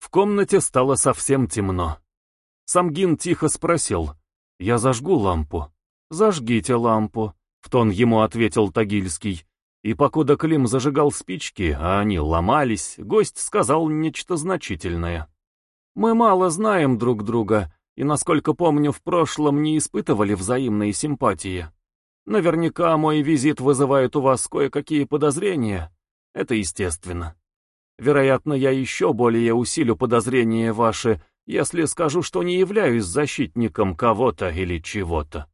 В комнате стало совсем темно. Самгин тихо спросил. «Я зажгу лампу». «Зажгите лампу», — в тон ему ответил Тагильский. И покуда Клим зажигал спички, а они ломались, гость сказал нечто значительное. «Мы мало знаем друг друга, и, насколько помню, в прошлом не испытывали взаимной симпатии. Наверняка мой визит вызывает у вас кое-какие подозрения. Это естественно. Вероятно, я еще более усилю подозрения ваши, если скажу, что не являюсь защитником кого-то или чего-то.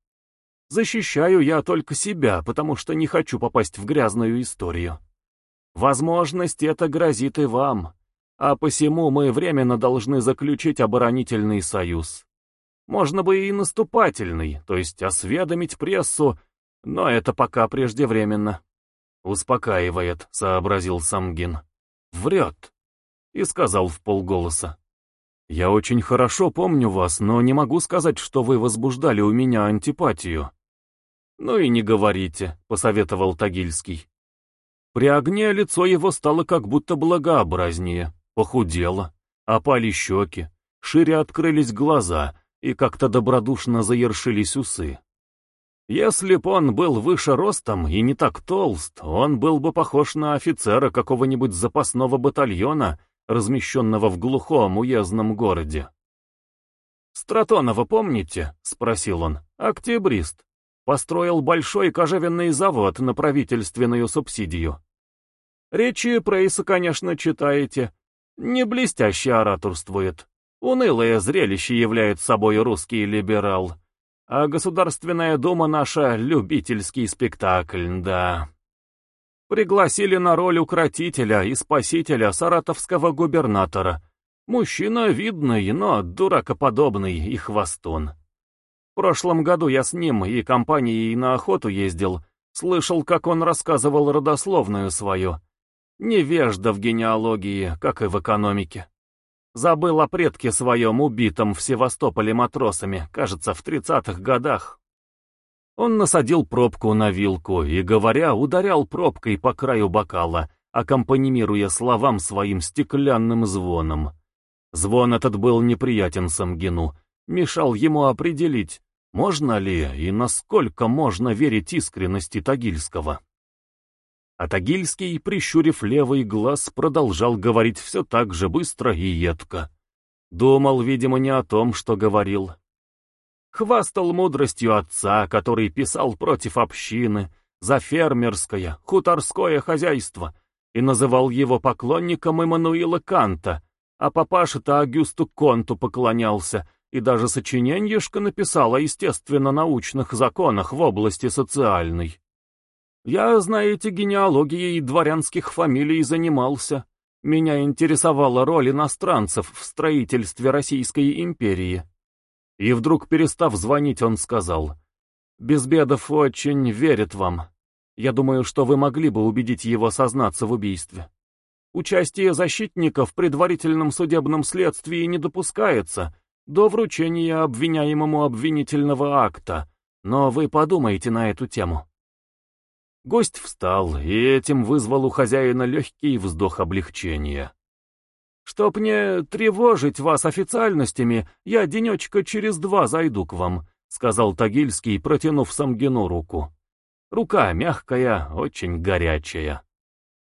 Защищаю я только себя, потому что не хочу попасть в грязную историю. Возможность это грозит и вам, а посему мы временно должны заключить оборонительный союз. Можно бы и наступательный, то есть осведомить прессу, но это пока преждевременно. Успокаивает, сообразил Самгин. Врет. И сказал в полголоса. Я очень хорошо помню вас, но не могу сказать, что вы возбуждали у меня антипатию. Ну и не говорите, посоветовал Тагильский. При огне лицо его стало как будто благообразнее, похудело, опали щеки, шире открылись глаза и как-то добродушно заершились усы. Если б он был выше ростом и не так толст, он был бы похож на офицера какого-нибудь запасного батальона, размещенного в глухом уездном городе. «Стратонова помните?» — спросил он. «Октябрист. Построил большой кожевенный завод на правительственную субсидию. Речи Прейса, конечно, читаете. Не блестяще ораторствует. Унылое зрелище является собой русский либерал». А Государственная Дума наша — любительский спектакль, да. Пригласили на роль укротителя и спасителя саратовского губернатора. Мужчина видный, но дуракоподобный и хвостун. В прошлом году я с ним и компанией на охоту ездил, слышал, как он рассказывал родословную свою. Невежда в генеалогии, как и в экономике. Забыл о предке своем, убитом в Севастополе матросами, кажется, в тридцатых годах. Он насадил пробку на вилку и, говоря, ударял пробкой по краю бокала, аккомпанимируя словам своим стеклянным звоном. Звон этот был неприятен Самгину, мешал ему определить, можно ли и насколько можно верить искренности Тагильского. А Тагильский, прищурив левый глаз, продолжал говорить все так же быстро и едко. Думал, видимо, не о том, что говорил. Хвастал мудростью отца, который писал против общины, за фермерское, хуторское хозяйство, и называл его поклонником Эммануила Канта, а папаша-то Агюсту Конту поклонялся и даже сочиненьешко написал о естественно-научных законах в области социальной. Я, знаете, генеалогией дворянских фамилий занимался. Меня интересовала роль иностранцев в строительстве Российской империи. И вдруг, перестав звонить, он сказал, «Безбедов очень верит вам. Я думаю, что вы могли бы убедить его сознаться в убийстве. Участие защитника в предварительном судебном следствии не допускается до вручения обвиняемому обвинительного акта, но вы подумайте на эту тему». Гость встал, и этим вызвал у хозяина легкий вздох облегчения. «Чтоб не тревожить вас официальностями, я денечка через два зайду к вам», — сказал Тагильский, протянув Самгину руку. «Рука мягкая, очень горячая.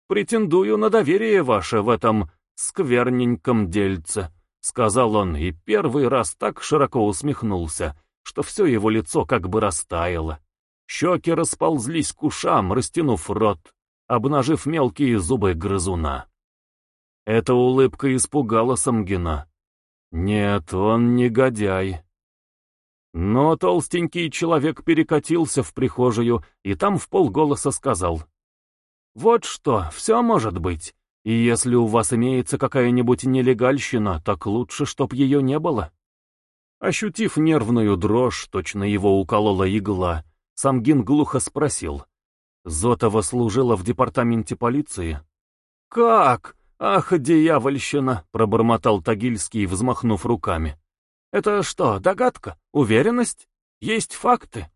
Претендую на доверие ваше в этом скверненьком дельце», — сказал он, и первый раз так широко усмехнулся, что все его лицо как бы растаяло. Щеки расползлись к ушам, растянув рот, обнажив мелкие зубы грызуна. Эта улыбка испугала Самгина. Нет, он негодяй. Но толстенький человек перекатился в прихожую и там в полголоса сказал. «Вот что, все может быть. И если у вас имеется какая-нибудь нелегальщина, так лучше, чтоб ее не было». Ощутив нервную дрожь, точно его уколола игла, Самгин глухо спросил. Зотова служила в департаменте полиции? «Как? Ах, дьявольщина!» — пробормотал Тагильский, взмахнув руками. «Это что, догадка? Уверенность? Есть факты?»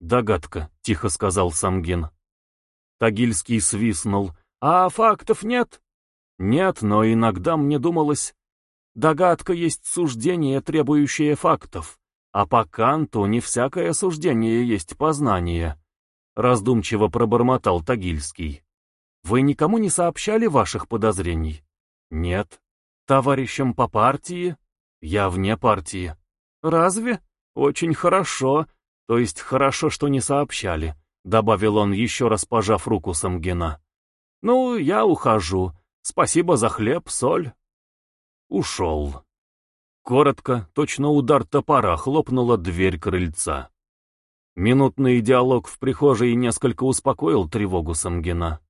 «Догадка», — тихо сказал Самгин. Тагильский свистнул. «А фактов нет?» «Нет, но иногда мне думалось...» Догадка есть суждение, требующее фактов, а по Канту не всякое суждение есть познание. Раздумчиво пробормотал Тагильский. Вы никому не сообщали ваших подозрений? Нет. Товарищам по партии? Я вне партии. Разве? Очень хорошо. То есть хорошо, что не сообщали, добавил он, еще раз пожав руку Самгина. Ну, я ухожу. Спасибо за хлеб, соль. Ушел. Коротко, точно удар топора, хлопнула дверь крыльца. Минутный диалог в прихожей несколько успокоил тревогу Самгина.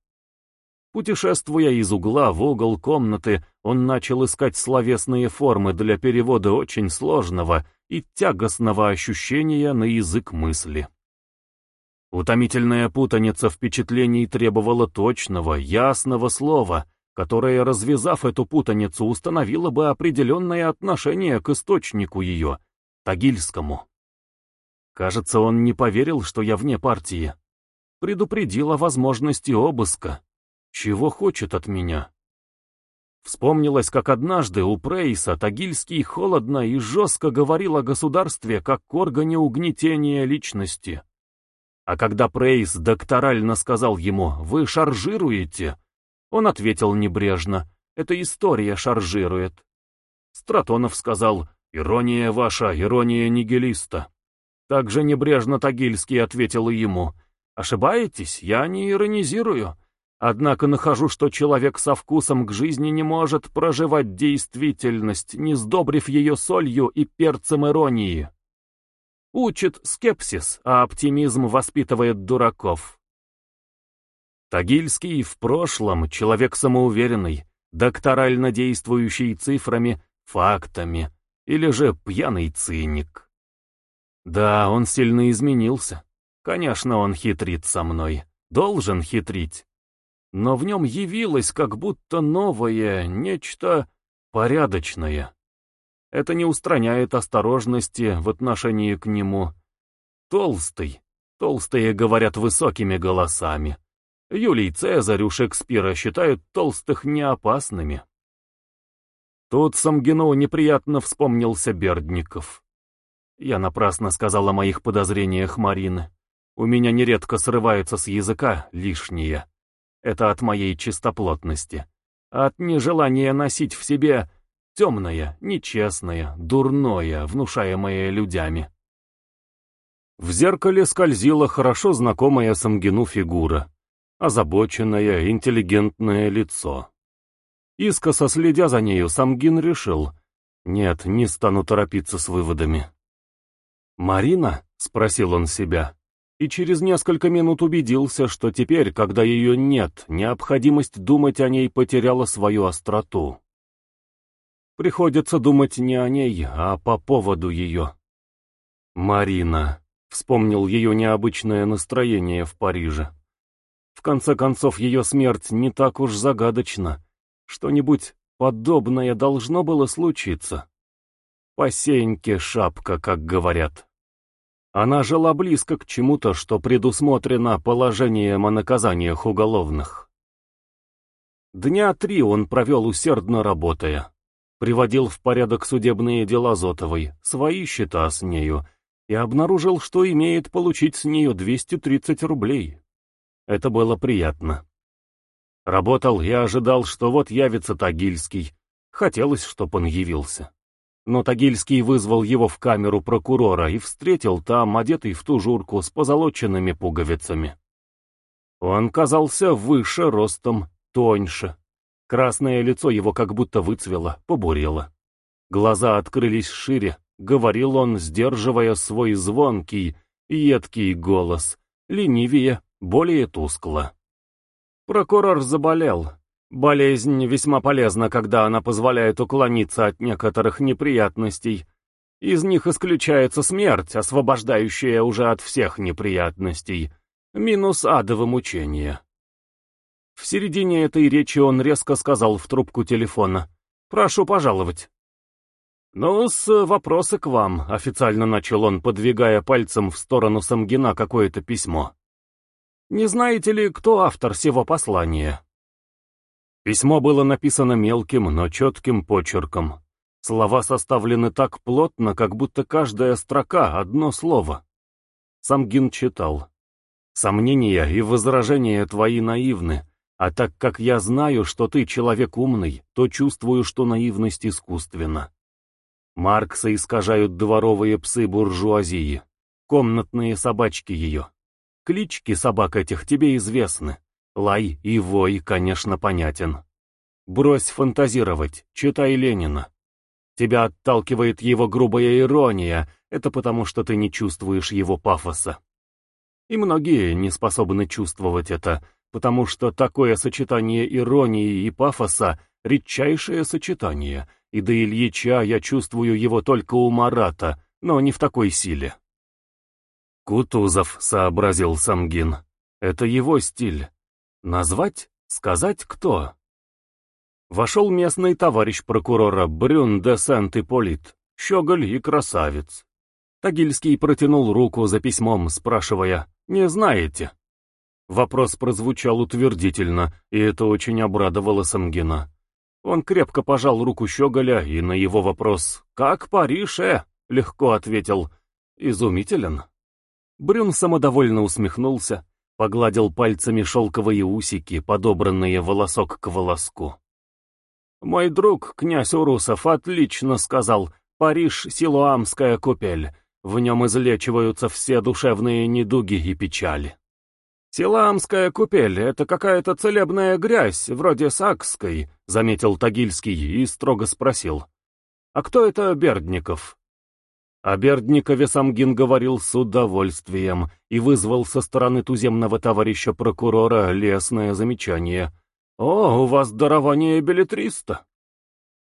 Путешествуя из угла в угол комнаты, он начал искать словесные формы для перевода очень сложного и тягостного ощущения на язык мысли. Утомительная путаница впечатлений требовала точного, ясного слова, которое, развязав эту путаницу, установило бы определенное отношение к источнику ее, Тагильскому. Кажется, он не поверил, что я вне партии. Предупредил о возможности обыска. Чего хочет от меня? Вспомнилось, как однажды у Прейса Тагильский холодно и жестко говорил о государстве как органе угнетения личности. А когда Прейс докторально сказал ему «Вы шаржируете», он ответил небрежно «Это история шаржирует». Стратонов сказал «Ирония ваша, ирония нигилиста». Также небрежно Тагильский ответил ему «Ошибаетесь, я не иронизирую». Однако нахожу, что человек со вкусом к жизни не может проживать действительность, не сдобрив ее солью и перцем иронии. Учит скепсис, а оптимизм воспитывает дураков. Тагильский в прошлом человек самоуверенный, докторально действующий цифрами, фактами, или же пьяный циник. Да, он сильно изменился. Конечно, он хитрит со мной, должен хитрить но в нем явилось как будто новое, нечто порядочное. Это не устраняет осторожности в отношении к нему. Толстый. Толстые говорят высокими голосами. Юлий Цезарь у Шекспира считают толстых неопасными. Тут Самгину неприятно вспомнился Бердников. Я напрасно сказал о моих подозрениях Марины. У меня нередко срывается с языка лишнее. Это от моей чистоплотности. От нежелания носить в себе темное, нечестное, дурное, внушаемое людьми. В зеркале скользила хорошо знакомая Самгину фигура. Озабоченное, интеллигентное лицо. Искоса следя за нею, Самгин решил. Нет, не стану торопиться с выводами. «Марина?» — спросил он себя и через несколько минут убедился, что теперь, когда ее нет, необходимость думать о ней потеряла свою остроту. Приходится думать не о ней, а по поводу ее. Марина. Вспомнил ее необычное настроение в Париже. В конце концов, ее смерть не так уж загадочна. Что-нибудь подобное должно было случиться. По сеньке шапка, как говорят. Она жила близко к чему-то, что предусмотрено положением о наказаниях уголовных. Дня три он провел усердно работая. Приводил в порядок судебные дела Зотовой, свои счета с нею, и обнаружил, что имеет получить с нее 230 рублей. Это было приятно. Работал и ожидал, что вот явится Тагильский. Хотелось, чтоб он явился. Но Тагильский вызвал его в камеру прокурора и встретил там, одетый в тужурку с позолоченными пуговицами. Он казался выше ростом, тоньше. Красное лицо его как будто выцвело, побурело. Глаза открылись шире, говорил он, сдерживая свой звонкий, едкий голос, ленивее, более тускло. Прокурор заболел, Болезнь весьма полезна, когда она позволяет уклониться от некоторых неприятностей. Из них исключается смерть, освобождающая уже от всех неприятностей, минус адово мучение. В середине этой речи он резко сказал в трубку телефона «Прошу пожаловать». «Ну, с вопросы к вам», — официально начал он, подвигая пальцем в сторону Самгина какое-то письмо. «Не знаете ли, кто автор сего послания?» Письмо было написано мелким, но четким почерком. Слова составлены так плотно, как будто каждая строка — одно слово. Самгин читал. «Сомнения и возражения твои наивны, а так как я знаю, что ты человек умный, то чувствую, что наивность искусственна. Маркса искажают дворовые псы буржуазии, комнатные собачки ее. Клички собак этих тебе известны. Лай и вой, конечно, понятен. Брось фантазировать, читай Ленина. Тебя отталкивает его грубая ирония, это потому, что ты не чувствуешь его пафоса. И многие не способны чувствовать это, потому что такое сочетание иронии и пафоса — редчайшее сочетание, и до Ильича я чувствую его только у Марата, но не в такой силе. Кутузов, — сообразил Самгин, — это его стиль. Назвать? Сказать кто? Вошел местный товарищ прокурора Брюн де Сент-Ипполит, щеголь и красавец. Тагильский протянул руку за письмом, спрашивая «Не знаете?» Вопрос прозвучал утвердительно, и это очень обрадовало Самгина. Он крепко пожал руку Щеголя и на его вопрос «Как Париж, э?» легко ответил «Изумителен». Брюн самодовольно усмехнулся, погладил пальцами шелковые усики, подобранные волосок к волоску. «Мой друг, князь Урусов, отлично сказал. Париж — силуамская купель. В нем излечиваются все душевные недуги и печали». «Силаамская купель — это какая-то целебная грязь, вроде сакской», — заметил Тагильский и строго спросил. «А кто это Бердников?» О Самгин говорил с удовольствием и вызвал со стороны туземного товарища прокурора лесное замечание. «О, у вас дарование билетриста!»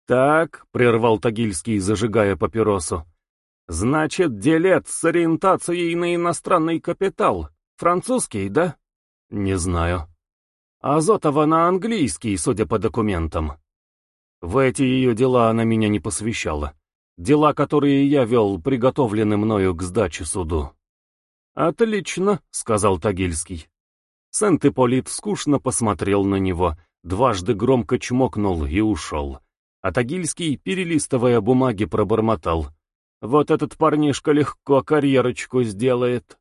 «Так», — прервал Тагильский, зажигая папиросу. «Значит, делец с ориентацией на иностранный капитал. Французский, да?» Не знаю. Азотова на английский, судя по документам. В эти ее дела она меня не посвящала. Дела, которые я вел, приготовлены мною к сдаче суду. «Отлично», — сказал Тагильский. Сент-Ипполит скучно посмотрел на него, дважды громко чмокнул и ушел. А Тагильский, перелистывая бумаги, пробормотал. «Вот этот парнишка легко карьерочку сделает».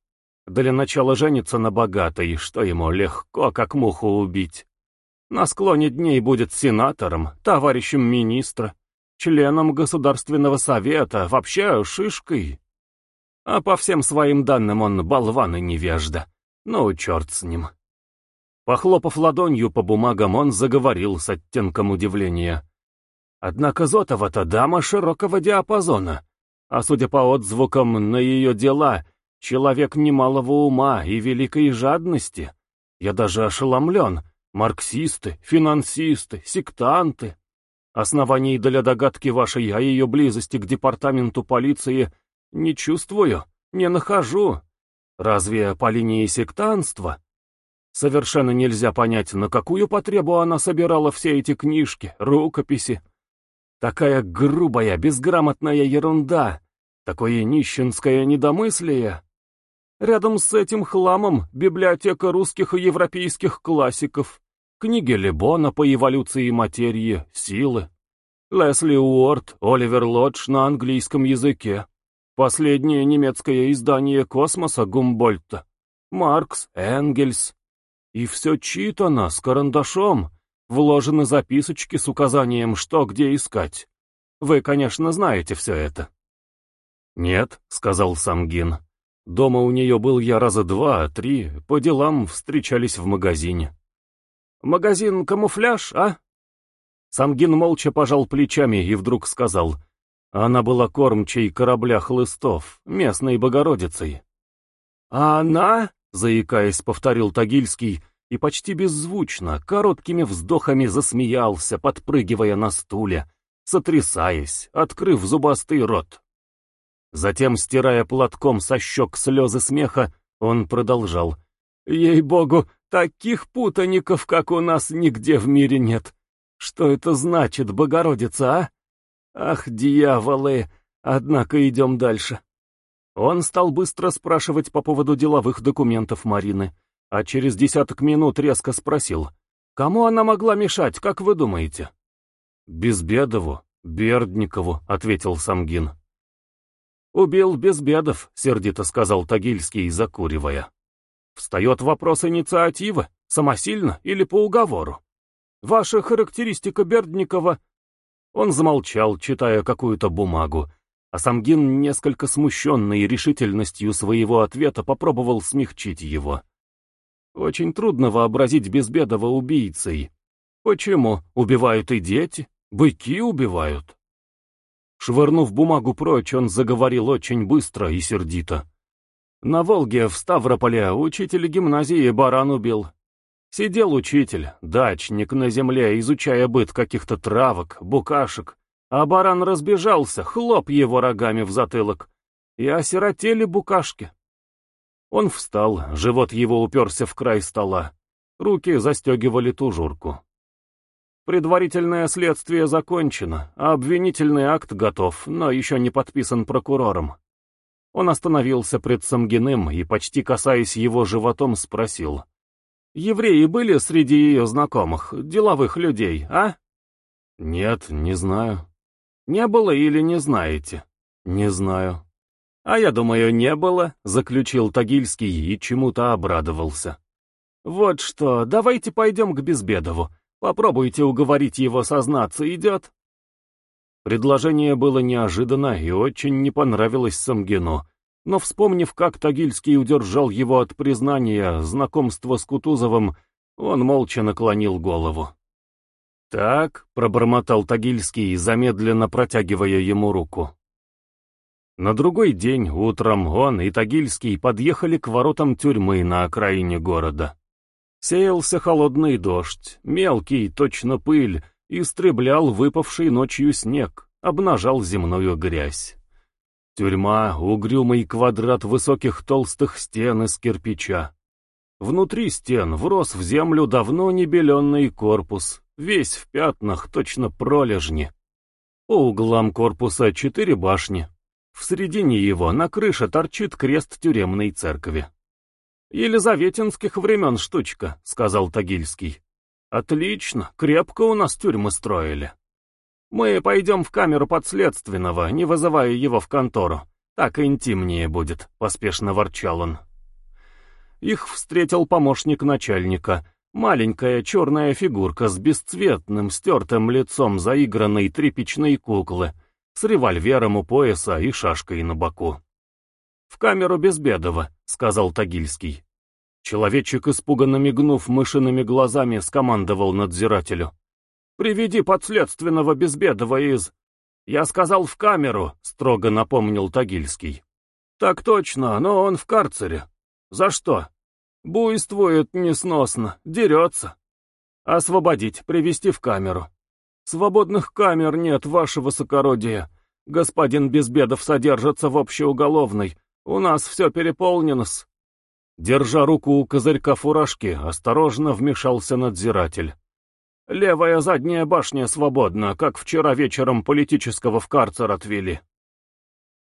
Для начала женится на богатой, что ему легко, как муху убить. На склоне дней будет сенатором, товарищем министра, членом Государственного совета, вообще шишкой. А по всем своим данным он болван и невежда. Ну, черт с ним. Похлопав ладонью по бумагам, он заговорил с оттенком удивления. Однако Зотова-то дама широкого диапазона, а судя по отзвукам на ее дела — Человек немалого ума и великой жадности. Я даже ошеломлен. Марксисты, финансисты, сектанты. Оснований для догадки вашей о ее близости к департаменту полиции не чувствую, не нахожу. Разве по линии сектанства? Совершенно нельзя понять, на какую потребу она собирала все эти книжки, рукописи. Такая грубая, безграмотная ерунда, такое нищенское недомыслие. Рядом с этим хламом библиотека русских и европейских классиков, книги Лебона по эволюции материи, силы, Лесли Уорд, Оливер Лодж на английском языке, последнее немецкое издание «Космоса» Гумбольта, Маркс, Энгельс. И все читано с карандашом, вложены записочки с указанием, что где искать. Вы, конечно, знаете все это. «Нет», — сказал Самгин. Дома у нее был я раза два-три, по делам встречались в магазине. «Магазин «Камуфляж», а?» Самгин молча пожал плечами и вдруг сказал. Она была кормчей корабля хлыстов, местной Богородицей. «А она?» — заикаясь, повторил Тагильский и почти беззвучно, короткими вздохами засмеялся, подпрыгивая на стуле, сотрясаясь, открыв зубастый рот. Затем, стирая платком со щек слезы смеха, он продолжал. «Ей-богу, таких путаников, как у нас, нигде в мире нет. Что это значит, Богородица, а? Ах, дьяволы! Однако идем дальше». Он стал быстро спрашивать по поводу деловых документов Марины, а через десяток минут резко спросил. «Кому она могла мешать, как вы думаете?» «Безбедову», «Бердникову», — ответил Самгин. «Убил Безбедов», — сердито сказал Тагильский, закуривая. «Встает вопрос инициативы, самосильно или по уговору. Ваша характеристика Бердникова...» Он замолчал, читая какую-то бумагу, а Самгин, несколько смущенный решительностью своего ответа, попробовал смягчить его. «Очень трудно вообразить Безбедова убийцей. Почему? Убивают и дети, быки убивают». Швырнув бумагу прочь, он заговорил очень быстро и сердито. На Волге, в Ставрополе, учитель гимназии баран убил. Сидел учитель, дачник на земле, изучая быт каких-то травок, букашек, а баран разбежался, хлоп его рогами в затылок, и осиротели букашки. Он встал, живот его уперся в край стола, руки застегивали тужурку. Предварительное следствие закончено, а обвинительный акт готов, но еще не подписан прокурором. Он остановился пред Самгиным и, почти касаясь его животом, спросил. «Евреи были среди ее знакомых, деловых людей, а?» «Нет, не знаю». «Не было или не знаете?» «Не знаю». «А я думаю, не было», — заключил Тагильский и чему-то обрадовался. «Вот что, давайте пойдем к Безбедову. Попробуйте уговорить его сознаться, идет?» Предложение было неожиданно и очень не понравилось Самгину, но вспомнив, как Тагильский удержал его от признания знакомства с Кутузовым, он молча наклонил голову. «Так», — пробормотал Тагильский, замедленно протягивая ему руку. На другой день утром он и Тагильский подъехали к воротам тюрьмы на окраине города. Сеялся холодный дождь, мелкий, точно пыль, истреблял выпавший ночью снег, обнажал земную грязь. Тюрьма — угрюмый квадрат высоких толстых стен из кирпича. Внутри стен врос в землю давно небеленный корпус, весь в пятнах, точно пролежни. По углам корпуса четыре башни. В середине его на крыше торчит крест тюремной церкви. «Елизаветинских времен штучка», — сказал Тагильский. «Отлично, крепко у нас тюрьмы строили. Мы пойдем в камеру подследственного, не вызывая его в контору. Так интимнее будет», — поспешно ворчал он. Их встретил помощник начальника, маленькая черная фигурка с бесцветным, стертым лицом заигранной тряпичной куклы, с револьвером у пояса и шашкой на боку. «В камеру Безбедова», — сказал Тагильский. Человечек, испуганно мигнув мышиными глазами, скомандовал надзирателю. «Приведи подследственного Безбедова из...» «Я сказал в камеру», — строго напомнил Тагильский. «Так точно, но он в карцере. За что?» «Буйствует несносно, дерется. Освободить, привести в камеру». «Свободных камер нет, ваше высокородие. Господин Безбедов содержится в общеуголовной, у нас все переполнено-с. Держа руку у козырька фуражки, осторожно вмешался надзиратель. Левая задняя башня свободна, как вчера вечером политического в карцер отвели.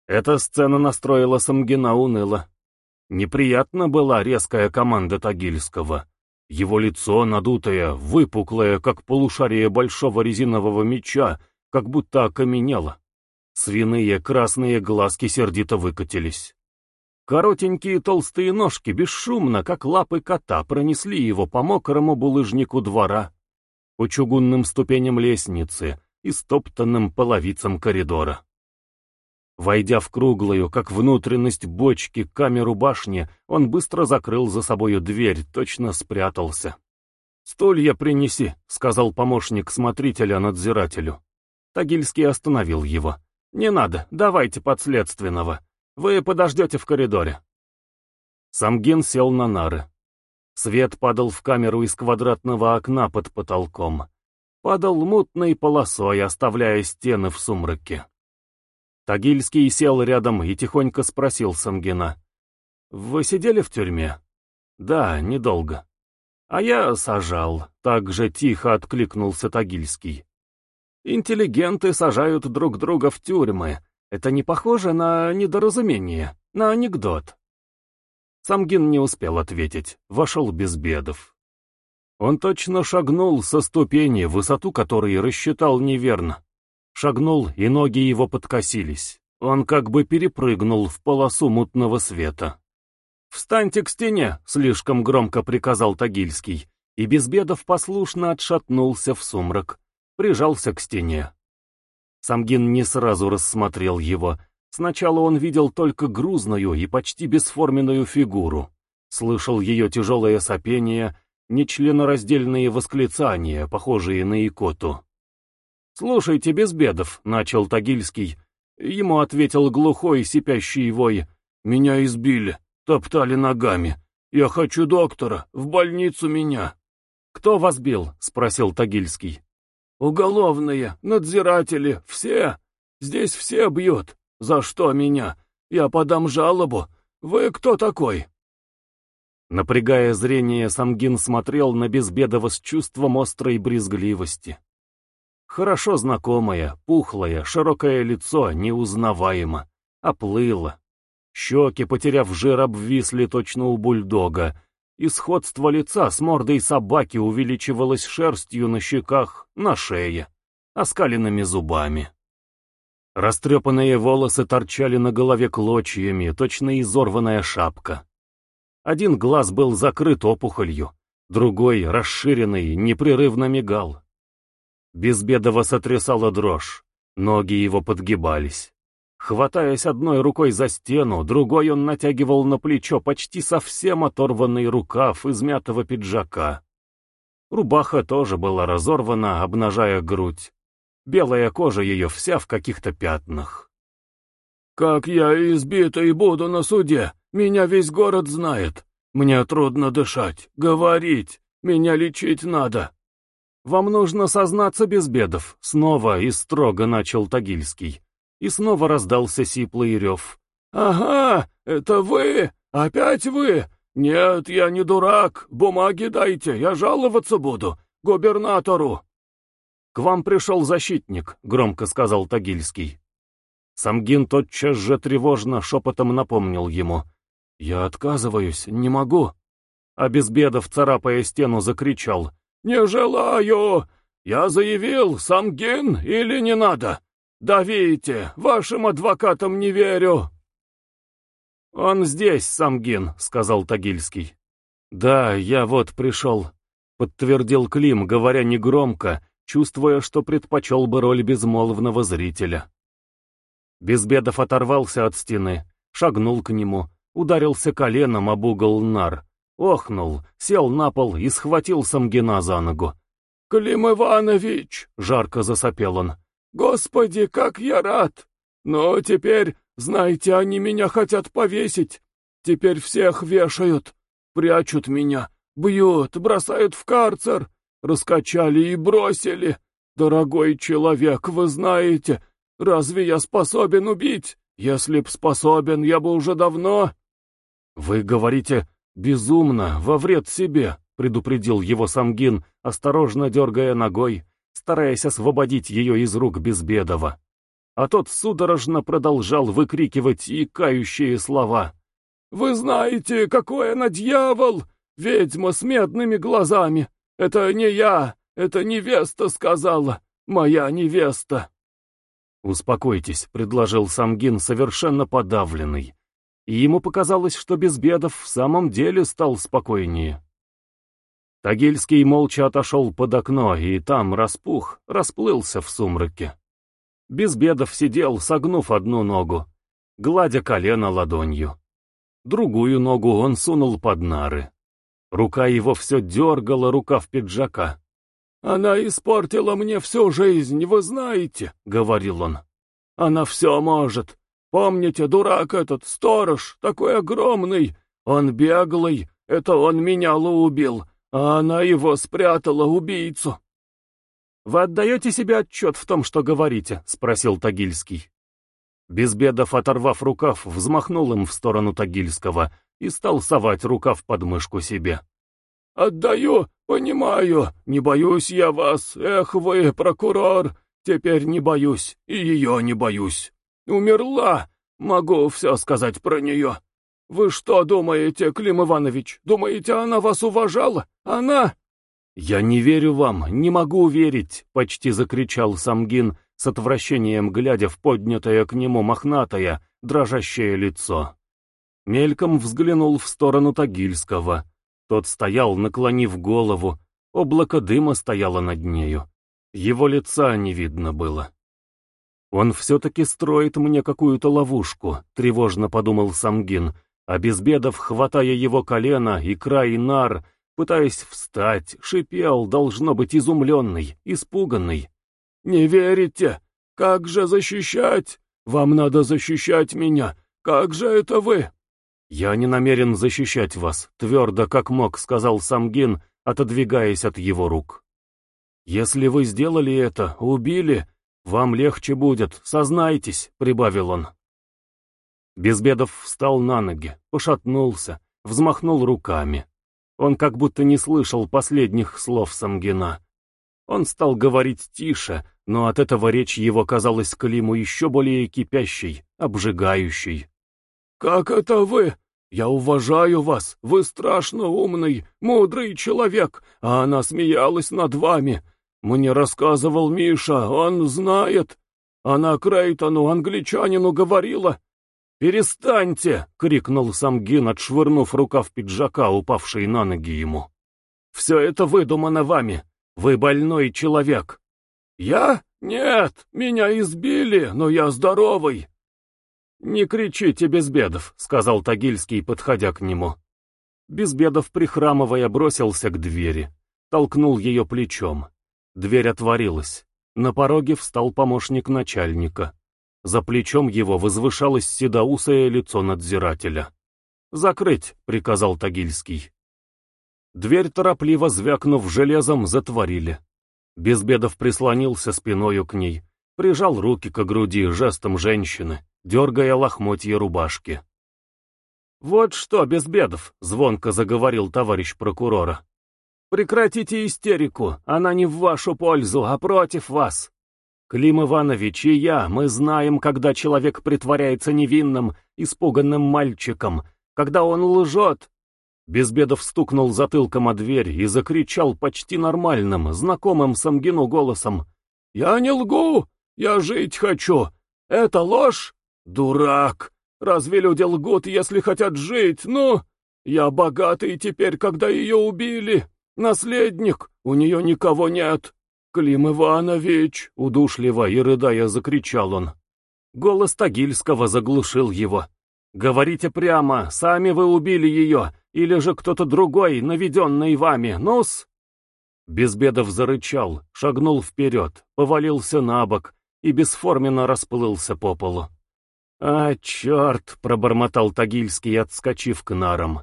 Эта сцена настроила Самгина уныло. Неприятно была резкая команда Тагильского. Его лицо надутое, выпуклое, как полушарие большого резинового меча, как будто окаменело. Свиные красные глазки сердито выкатились. Коротенькие толстые ножки бесшумно, как лапы кота, пронесли его по мокрому булыжнику двора, по чугунным ступеням лестницы и стоптанным половицам коридора. Войдя в круглую, как внутренность бочки, камеру башни, он быстро закрыл за собою дверь, точно спрятался. «Стулья принеси», — сказал помощник смотрителя надзирателю. Тагильский остановил его. «Не надо, давайте подследственного. Вы подождете в коридоре. Самгин сел на нары. Свет падал в камеру из квадратного окна под потолком. Падал мутной полосой, оставляя стены в сумраке. Тагильский сел рядом и тихонько спросил Самгина. «Вы сидели в тюрьме?» «Да, недолго». «А я сажал», — так же тихо откликнулся Тагильский. «Интеллигенты сажают друг друга в тюрьмы, это не похоже на недоразумение, на анекдот. Самгин не успел ответить, вошел без бедов. Он точно шагнул со ступени, высоту которой рассчитал неверно. Шагнул, и ноги его подкосились. Он как бы перепрыгнул в полосу мутного света. «Встаньте к стене!» — слишком громко приказал Тагильский, и Безбедов послушно отшатнулся в сумрак, прижался к стене. Самгин не сразу рассмотрел его. Сначала он видел только грузную и почти бесформенную фигуру. Слышал ее тяжелое сопение, нечленораздельные восклицания, похожие на икоту. «Слушайте, Безбедов», — начал Тагильский. Ему ответил глухой, сипящий вой. «Меня избили, топтали ногами. Я хочу доктора, в больницу меня». «Кто вас бил?» — спросил Тагильский. «Уголовные, надзиратели, все. Здесь все бьют. За что меня? Я подам жалобу. Вы кто такой?» Напрягая зрение, Самгин смотрел на Безбедова с чувством острой брезгливости. Хорошо знакомое, пухлое, широкое лицо неузнаваемо, оплыло. Щеки, потеряв жир, обвисли точно у бульдога, и сходство лица с мордой собаки увеличивалось шерстью на щеках, на шее, оскаленными зубами. Растрепанные волосы торчали на голове клочьями, точно изорванная шапка. Один глаз был закрыт опухолью, другой, расширенный, непрерывно мигал. Безбедово сотрясала дрожь, ноги его подгибались. Хватаясь одной рукой за стену, другой он натягивал на плечо почти совсем оторванный рукав измятого пиджака. Рубаха тоже была разорвана, обнажая грудь. Белая кожа ее вся в каких-то пятнах. «Как я избитый буду на суде! Меня весь город знает! Мне трудно дышать, говорить, меня лечить надо!» «Вам нужно сознаться без бедов», — снова и строго начал Тагильский. И снова раздался сиплый рев. «Ага, это вы! Опять вы! Нет, я не дурак! Бумаги дайте, я жаловаться буду! Губернатору!» «К вам пришел защитник», — громко сказал Тагильский. Самгин тотчас же тревожно шепотом напомнил ему. «Я отказываюсь, не могу». А Безбедов, царапая стену, закричал. «Не желаю! Я заявил, Самгин или не надо? Давите, вашим адвокатам не верю!» «Он здесь, Самгин», — сказал Тагильский. «Да, я вот пришел», — подтвердил Клим, говоря негромко, чувствуя, что предпочел бы роль безмолвного зрителя. Безбедов оторвался от стены, шагнул к нему, ударился коленом об угол нар, охнул, сел на пол и схватил Самгина за ногу. «Клим Иванович!» — жарко засопел он. «Господи, как я рад! Но теперь, знаете, они меня хотят повесить. Теперь всех вешают, прячут меня, бьют, бросают в карцер, раскачали и бросили. Дорогой человек, вы знаете, разве я способен убить? Если б способен, я бы уже давно...» «Вы говорите, «Безумно, во вред себе», — предупредил его Самгин, осторожно дергая ногой, стараясь освободить ее из рук Безбедова. А тот судорожно продолжал выкрикивать и кающие слова. «Вы знаете, какой она дьявол! Ведьма с медными глазами! Это не я, это невеста сказала, моя невеста!» «Успокойтесь», — предложил Самгин, совершенно подавленный и ему показалось, что Безбедов в самом деле стал спокойнее. Тагильский молча отошел под окно, и там распух, расплылся в сумраке. Безбедов сидел, согнув одну ногу, гладя колено ладонью. Другую ногу он сунул под нары. Рука его все дергала рукав пиджака. «Она испортила мне всю жизнь, вы знаете», — говорил он. «Она все может, Помните, дурак этот, сторож, такой огромный, он беглый, это он меняло убил, а она его спрятала, убийцу. «Вы отдаете себе отчет в том, что говорите?» — спросил Тагильский. Безбедов, оторвав рукав, взмахнул им в сторону Тагильского и стал совать рукав под мышку себе. «Отдаю, понимаю, не боюсь я вас, эх вы, прокурор, теперь не боюсь, и ее не боюсь. Умерла! Могу все сказать про нее. Вы что думаете, Клим Иванович? Думаете, она вас уважала? Она...» «Я не верю вам, не могу верить!» — почти закричал Самгин, с отвращением глядя в поднятое к нему мохнатое, дрожащее лицо. Мельком взглянул в сторону Тагильского. Тот стоял, наклонив голову, облако дыма стояло над нею. Его лица не видно было. «Он все-таки строит мне какую-то ловушку», — тревожно подумал Самгин, а Безбедов, хватая его колено и край нар, пытаясь встать, шипел, должно быть, изумленный, испуганный. «Не верите? Как же защищать? Вам надо защищать меня. Как же это вы?» «Я не намерен защищать вас», — твердо, как мог, сказал Самгин, отодвигаясь от его рук. «Если вы сделали это, убили, вам легче будет, сознайтесь», — прибавил он. Безбедов встал на ноги, пошатнулся, взмахнул руками. Он как будто не слышал последних слов Самгина. Он стал говорить тише, но от этого речь его казалась Климу еще более кипящей, обжигающей. «Как это вы? Я уважаю вас, вы страшно умный, мудрый человек, а она смеялась над вами. Мне рассказывал Миша, он знает. Она Крейтону, англичанину, говорила, «Перестаньте!» — крикнул Самгин, отшвырнув рукав пиджака, упавший на ноги ему. «Все это выдумано вами. Вы больной человек». «Я? Нет, меня избили, но я здоровый». «Не кричите, Безбедов», — сказал Тагильский, подходя к нему. Безбедов, прихрамывая, бросился к двери, толкнул ее плечом. Дверь отворилась. На пороге встал помощник начальника. За плечом его возвышалось седоусое лицо надзирателя. «Закрыть!» — приказал Тагильский. Дверь, торопливо звякнув железом, затворили. Безбедов прислонился спиною к ней, прижал руки к груди жестом женщины, дергая лохмотья рубашки. «Вот что, Безбедов!» — звонко заговорил товарищ прокурора. «Прекратите истерику, она не в вашу пользу, а против вас. Клим Иванович и я, мы знаем, когда человек притворяется невинным, испуганным мальчиком, когда он лжет. Безбедов стукнул затылком о дверь и закричал почти нормальным, знакомым Самгину голосом. «Я не лгу! Я жить хочу! Это ложь? Дурак! Разве люди лгут, если хотят жить? Ну, я богатый теперь, когда ее убили! Наследник! У нее никого нет!» «Клим Иванович!» — удушливо и рыдая закричал он. Голос Тагильского заглушил его. «Говорите прямо, сами вы убили ее, или же кто-то другой, наведенный вами, нос?» Безбедов зарычал, шагнул вперед, повалился на бок и бесформенно расплылся по полу. «А, черт!» — пробормотал Тагильский, отскочив к нарам.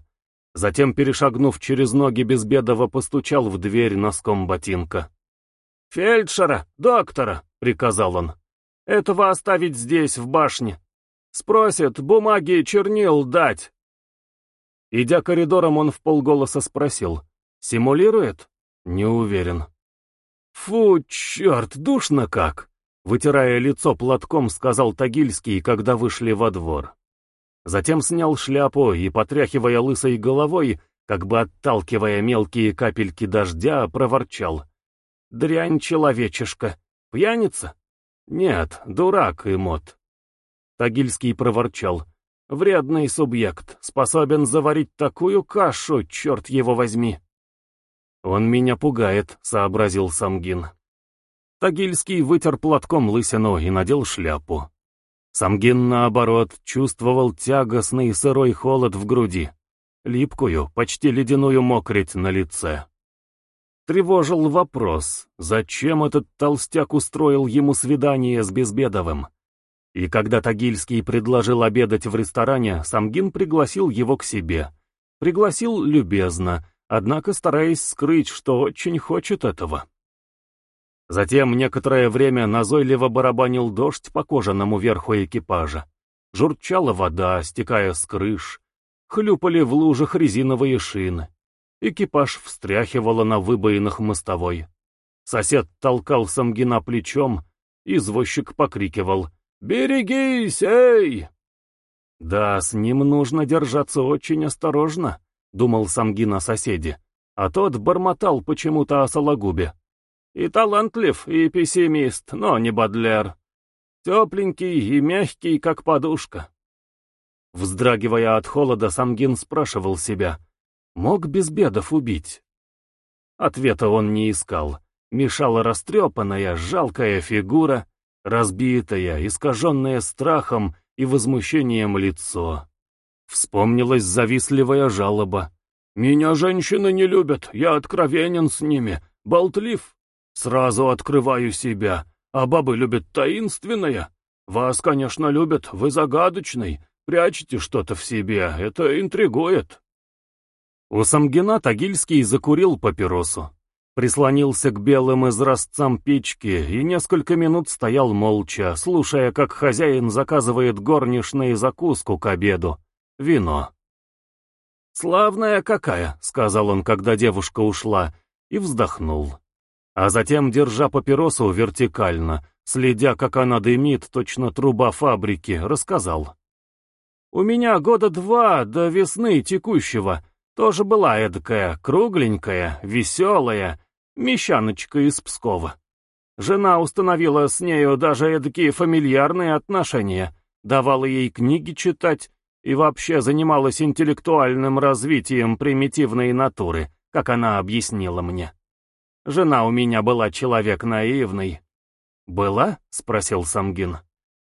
Затем, перешагнув через ноги Безбедова, постучал в дверь носком ботинка. «Фельдшера, доктора», — приказал он. «Этого оставить здесь, в башне. Спросят, бумаги чернил дать». Идя коридором, он в полголоса спросил. «Симулирует?» «Не уверен». «Фу, черт, душно как!» Вытирая лицо платком, сказал Тагильский, когда вышли во двор. Затем снял шляпу и, потряхивая лысой головой, как бы отталкивая мелкие капельки дождя, проворчал. Дрянь человечешка. Пьяница? Нет, дурак и мод. Тагильский проворчал. Вредный субъект, способен заварить такую кашу, черт его возьми. Он меня пугает, сообразил Самгин. Тагильский вытер платком лысину и надел шляпу. Самгин, наоборот, чувствовал тягостный сырой холод в груди, липкую, почти ледяную мокрить на лице. Тревожил вопрос, зачем этот толстяк устроил ему свидание с Безбедовым. И когда Тагильский предложил обедать в ресторане, Самгин пригласил его к себе. Пригласил любезно, однако стараясь скрыть, что очень хочет этого. Затем некоторое время назойливо барабанил дождь по кожаному верху экипажа. Журчала вода, стекая с крыш. Хлюпали в лужах резиновые шины. Экипаж встряхивало на выбоинах мостовой. Сосед толкал Самгина плечом, извозчик покрикивал «Берегись, эй!» «Да, с ним нужно держаться очень осторожно», — думал Самгин о соседе, а тот бормотал почему-то о Сологубе. И талантлив, и пессимист, но не Бадлер. Тепленький и мягкий, как подушка. Вздрагивая от холода, Самгин спрашивал себя, мог без бедов убить? Ответа он не искал. Мешала растрепанная, жалкая фигура, разбитая, искаженная страхом и возмущением лицо. Вспомнилась завистливая жалоба. «Меня женщины не любят, я откровенен с ними, болтлив. Сразу открываю себя, а бабы любят таинственное. Вас, конечно, любят, вы загадочный, прячете что-то в себе, это интригует». У Самгина Тагильский закурил папиросу прислонился к белым изразцам печки и несколько минут стоял молча, слушая, как хозяин заказывает горничной закуску к обеду, вино. «Славная какая», — сказал он, когда девушка ушла, и вздохнул. А затем, держа папиросу вертикально, следя, как она дымит, точно труба фабрики, рассказал. «У меня года два до весны текущего тоже была эдакая, кругленькая, веселая, Мещаночка из Пскова. Жена установила с нею даже эдакие фамильярные отношения, давала ей книги читать и вообще занималась интеллектуальным развитием примитивной натуры, как она объяснила мне. Жена у меня была человек наивный. «Была?» — спросил Самгин.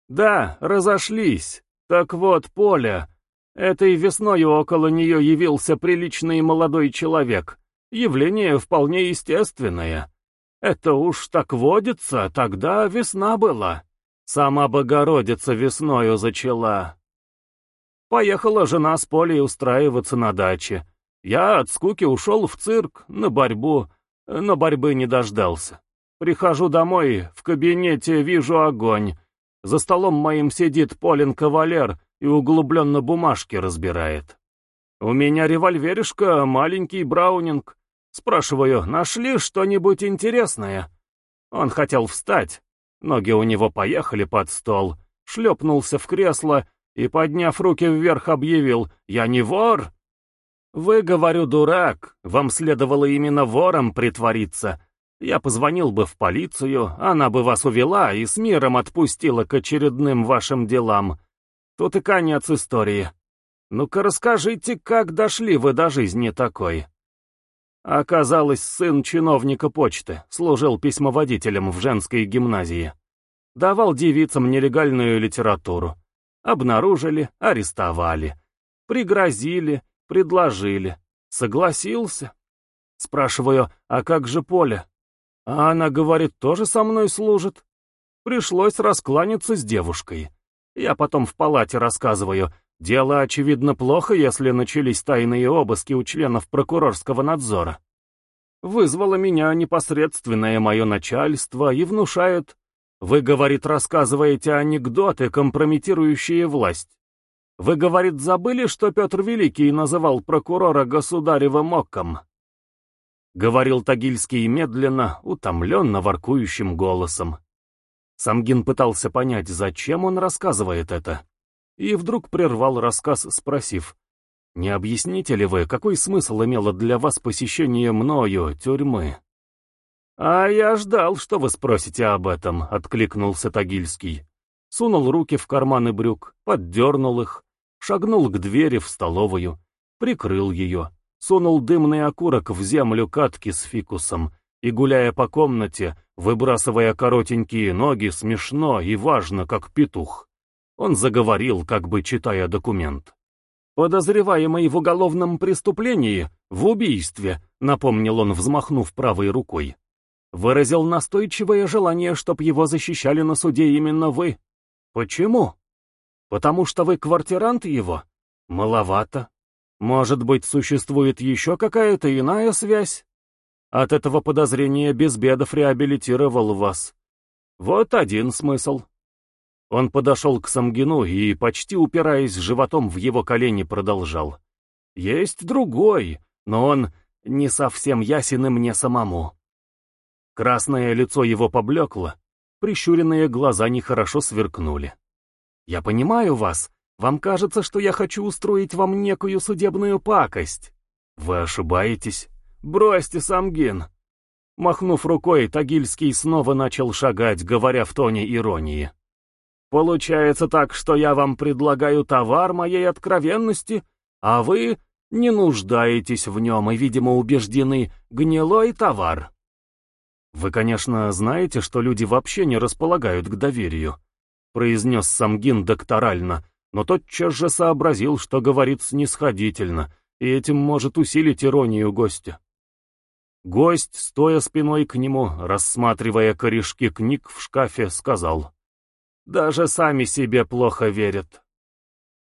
«Да, разошлись. Так вот, Поля. Этой весной около нее явился приличный молодой человек, Явление вполне естественное. Это уж так водится, тогда весна была. Сама Богородица весною зачала. Поехала жена с Полей устраиваться на даче. Я от скуки ушел в цирк, на борьбу, но борьбы не дождался. Прихожу домой, в кабинете вижу огонь. За столом моим сидит Полин кавалер и углубленно бумажки разбирает. У меня револьверишка, маленький браунинг. Спрашиваю, нашли что-нибудь интересное? Он хотел встать. Ноги у него поехали под стол, шлепнулся в кресло и, подняв руки вверх, объявил «Я не вор!» «Вы, говорю, дурак, вам следовало именно вором притвориться. Я позвонил бы в полицию, она бы вас увела и с миром отпустила к очередным вашим делам. Тут и конец истории. Ну-ка расскажите, как дошли вы до жизни такой?» Оказалось, сын чиновника почты, служил письмоводителем в женской гимназии. Давал девицам нелегальную литературу. Обнаружили, арестовали. Пригрозили, предложили. Согласился. Спрашиваю, а как же Поля? А она говорит, тоже со мной служит. Пришлось раскланяться с девушкой. Я потом в палате рассказываю, Дело, очевидно, плохо, если начались тайные обыски у членов прокурорского надзора. Вызвало меня непосредственное мое начальство и внушает. Вы, говорит, рассказываете анекдоты, компрометирующие власть. Вы, говорит, забыли, что Петр Великий называл прокурора государевым оком? Говорил Тагильский медленно, утомленно воркующим голосом. Самгин пытался понять, зачем он рассказывает это и вдруг прервал рассказ, спросив, «Не объясните ли вы, какой смысл имело для вас посещение мною тюрьмы?» «А я ждал, что вы спросите об этом», — откликнулся Тагильский. Сунул руки в карманы брюк, поддернул их, шагнул к двери в столовую, прикрыл ее, сунул дымный окурок в землю катки с фикусом и, гуляя по комнате, выбрасывая коротенькие ноги, смешно и важно, как петух, он заговорил, как бы читая документ. «Подозреваемый в уголовном преступлении, в убийстве», напомнил он, взмахнув правой рукой. Выразил настойчивое желание, чтоб его защищали на суде именно вы. Почему? Потому что вы квартирант его? Маловато. Может быть, существует еще какая-то иная связь? От этого подозрения Безбедов реабилитировал вас. Вот один смысл. Он подошел к Самгину и, почти упираясь животом в его колени, продолжал. «Есть другой, но он не совсем ясен и мне самому». Красное лицо его поблекло, прищуренные глаза нехорошо сверкнули. «Я понимаю вас. Вам кажется, что я хочу устроить вам некую судебную пакость. Вы ошибаетесь. Бросьте, Самгин. Махнув рукой, Тагильский снова начал шагать, говоря в тоне иронии. «Получается так, что я вам предлагаю товар моей откровенности, а вы не нуждаетесь в нем и, видимо, убеждены, гнилой товар». «Вы, конечно, знаете, что люди вообще не располагают к доверию», произнес Самгин докторально, но тотчас же сообразил, что говорит снисходительно, и этим может усилить иронию гостя. Гость, стоя спиной к нему, рассматривая корешки книг в шкафе, сказал, «Даже сами себе плохо верят».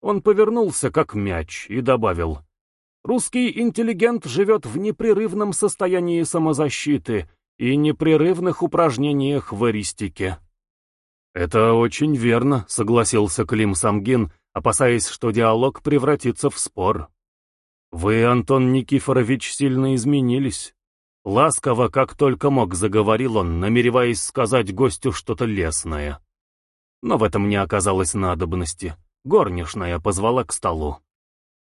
Он повернулся, как мяч, и добавил, «Русский интеллигент живет в непрерывном состоянии самозащиты и непрерывных упражнениях в эристике». «Это очень верно», — согласился Клим Самгин, опасаясь, что диалог превратится в спор. «Вы, Антон Никифорович, сильно изменились. Ласково, как только мог, заговорил он, намереваясь сказать гостю что-то лесное. Но в этом не оказалось надобности. Горничная позвала к столу.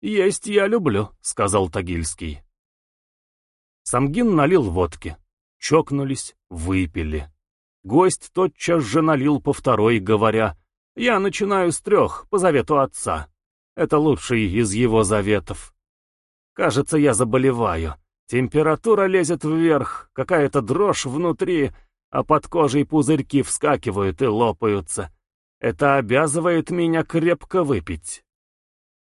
«Есть я люблю», — сказал Тагильский. Самгин налил водки. Чокнулись, выпили. Гость тотчас же налил по второй, говоря, «Я начинаю с трех, по завету отца. Это лучший из его заветов. Кажется, я заболеваю. Температура лезет вверх, какая-то дрожь внутри, а под кожей пузырьки вскакивают и лопаются. Это обязывает меня крепко выпить.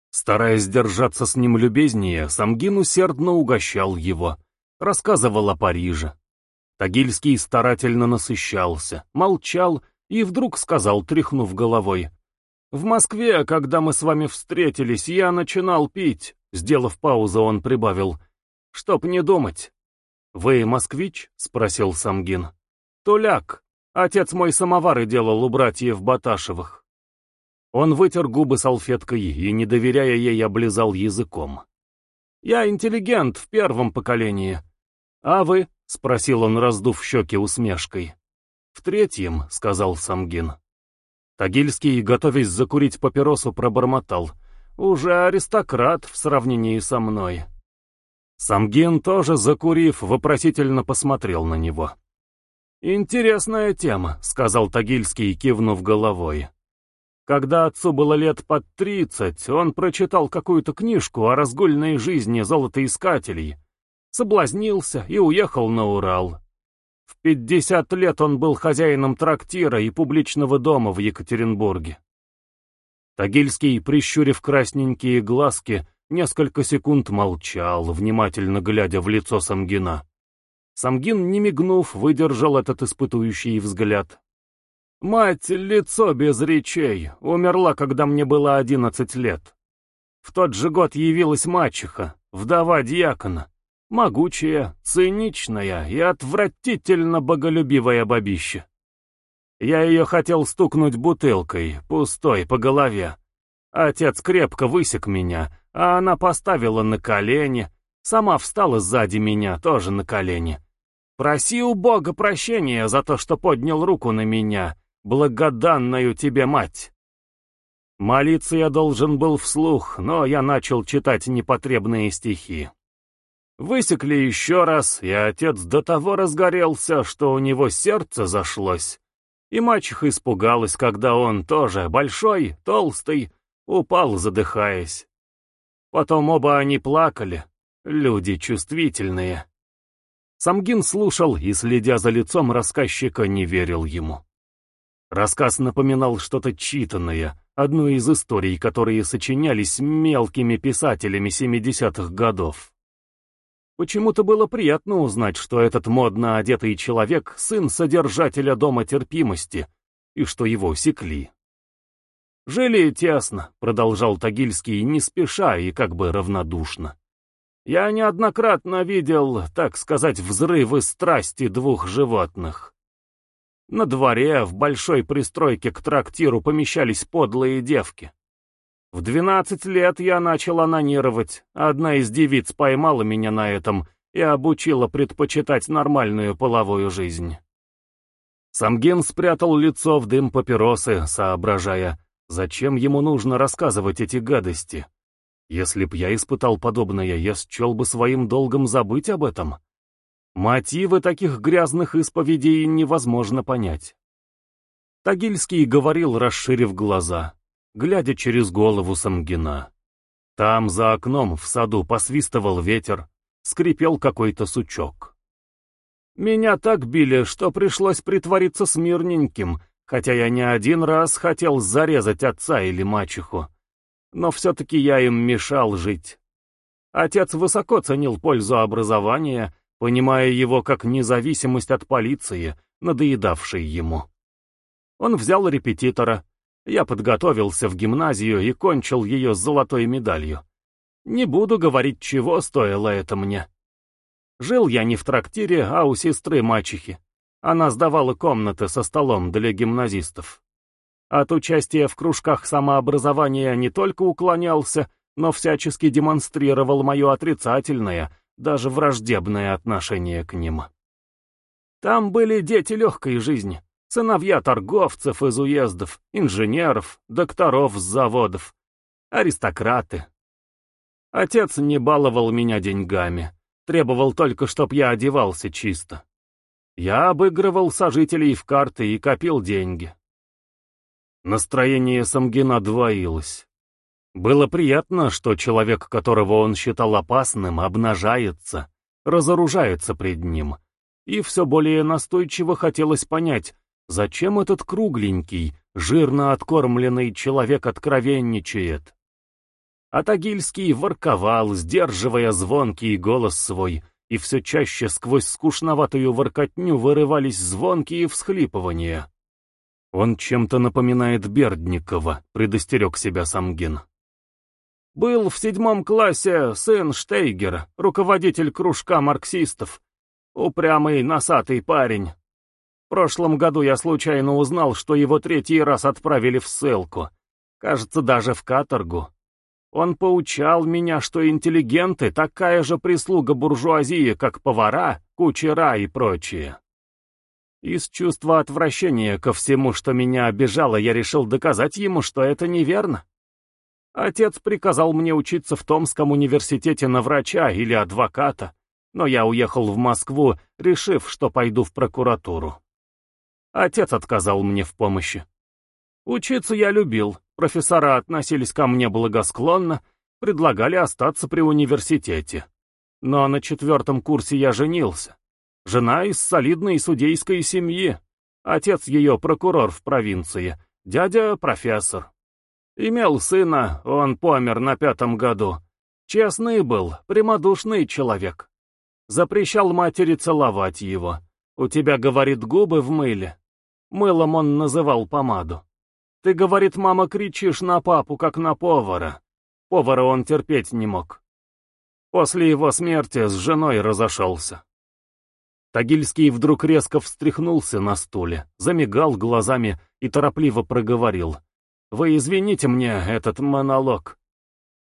Стараясь держаться с ним любезнее, Самгин усердно угощал его, рассказывал о Париже. Тагильский старательно насыщался, молчал и вдруг сказал, тряхнув головой. «В Москве, когда мы с вами встретились, я начинал пить». Сделав паузу, он прибавил — Чтоб не думать. «Вы москвич?» — спросил Самгин. «Туляк. Отец мой самовары делал у братьев Баташевых». Он вытер губы салфеткой и, не доверяя ей, облизал языком. «Я интеллигент в первом поколении. А вы?» — спросил он, раздув щеки усмешкой. «В третьем», — сказал Самгин. Тагильский, готовясь закурить папиросу, пробормотал. «Уже аристократ в сравнении со мной». Самгин тоже, закурив, вопросительно посмотрел на него. «Интересная тема», — сказал Тагильский, кивнув головой. Когда отцу было лет под тридцать, он прочитал какую-то книжку о разгульной жизни золотоискателей, соблазнился и уехал на Урал. В пятьдесят лет он был хозяином трактира и публичного дома в Екатеринбурге. Тагильский, прищурив красненькие глазки, Несколько секунд молчал, внимательно глядя в лицо Самгина. Самгин, не мигнув, выдержал этот испытующий взгляд. «Мать, лицо без речей, умерла, когда мне было одиннадцать лет. В тот же год явилась мачеха, вдова дьякона, могучая, циничная и отвратительно боголюбивая бабища. Я ее хотел стукнуть бутылкой, пустой, по голове. Отец крепко высек меня, а она поставила на колени, сама встала сзади меня, тоже на колени. Проси у Бога прощения за то, что поднял руку на меня, благоданную тебе мать. Молиться я должен был вслух, но я начал читать непотребные стихи. Высекли еще раз, и отец до того разгорелся, что у него сердце зашлось. И мачеха испугалась, когда он тоже, большой, толстый, упал, задыхаясь. Потом оба они плакали. Люди чувствительные. Самгин слушал и, следя за лицом рассказчика, не верил ему. Рассказ напоминал что-то читанное, одну из историй, которые сочинялись мелкими писателями 70-х годов. Почему-то было приятно узнать, что этот модно одетый человек — сын содержателя дома терпимости, и что его секли. «Жили тесно», — продолжал Тагильский, не спеша и как бы равнодушно. «Я неоднократно видел, так сказать, взрывы страсти двух животных. На дворе, в большой пристройке к трактиру, помещались подлые девки. В двенадцать лет я начал анонировать, одна из девиц поймала меня на этом и обучила предпочитать нормальную половую жизнь». Самгин спрятал лицо в дым папиросы, соображая, Зачем ему нужно рассказывать эти гадости? Если б я испытал подобное, я счел бы своим долгом забыть об этом. Мотивы таких грязных исповедей невозможно понять. Тагильский говорил, расширив глаза, глядя через голову Самгина. Там, за окном, в саду, посвистывал ветер, скрипел какой-то сучок. Меня так били, что пришлось притвориться смирненьким, хотя я не один раз хотел зарезать отца или мачеху. Но все-таки я им мешал жить. Отец высоко ценил пользу образования, понимая его как независимость от полиции, надоедавшей ему. Он взял репетитора. Я подготовился в гимназию и кончил ее с золотой медалью. Не буду говорить, чего стоило это мне. Жил я не в трактире, а у сестры мачехи. Она сдавала комнаты со столом для гимназистов. От участия в кружках самообразования не только уклонялся, но всячески демонстрировал мое отрицательное, даже враждебное отношение к ним. Там были дети легкой жизни, сыновья торговцев из уездов, инженеров, докторов с заводов, аристократы. Отец не баловал меня деньгами, требовал только, чтоб я одевался чисто. Я обыгрывал сожителей в карты и копил деньги. Настроение Самгина двоилось. Было приятно, что человек, которого он считал опасным, обнажается, разоружается пред ним. И все более настойчиво хотелось понять, зачем этот кругленький, жирно откормленный человек откровенничает. А Тагильский ворковал, сдерживая звонкий голос свой, и все чаще сквозь скучноватую воркотню вырывались звонкие всхлипывания. «Он чем-то напоминает Бердникова», — предостерег себя Самгин. Был в седьмом классе сын Штейгера, руководитель кружка марксистов. Упрямый, носатый парень. В прошлом году я случайно узнал, что его третий раз отправили в ссылку. Кажется, даже в каторгу. Он поучал меня, что интеллигенты — такая же прислуга буржуазии, как повара, кучера и прочее. Из чувства отвращения ко всему, что меня обижало, я решил доказать ему, что это неверно. Отец приказал мне учиться в Томском университете на врача или адвоката, но я уехал в Москву, решив, что пойду в прокуратуру. Отец отказал мне в помощи. Учиться я любил, профессора относились ко мне благосклонно, предлагали остаться при университете. Но на четвертом курсе я женился. Жена из солидной судейской семьи. Отец ее прокурор в провинции, дядя профессор. Имел сына, он помер на пятом году. Честный был, прямодушный человек. Запрещал матери целовать его. У тебя, говорит, губы в мыле. Мылом он называл помаду. Ты, говорит, мама, кричишь на папу, как на повара. Повара он терпеть не мог. После его смерти с женой разошелся. Тагильский вдруг резко встряхнулся на стуле, замигал глазами и торопливо проговорил — вы извините мне этот монолог.